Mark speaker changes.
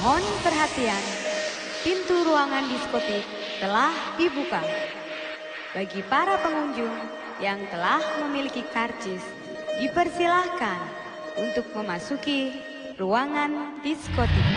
Speaker 1: Mohon perhatian, pintu ruangan diskotik telah dibuka. Bagi para pengunjung yang telah memiliki karcis, dipersilahkan untuk memasuki ruangan diskotik.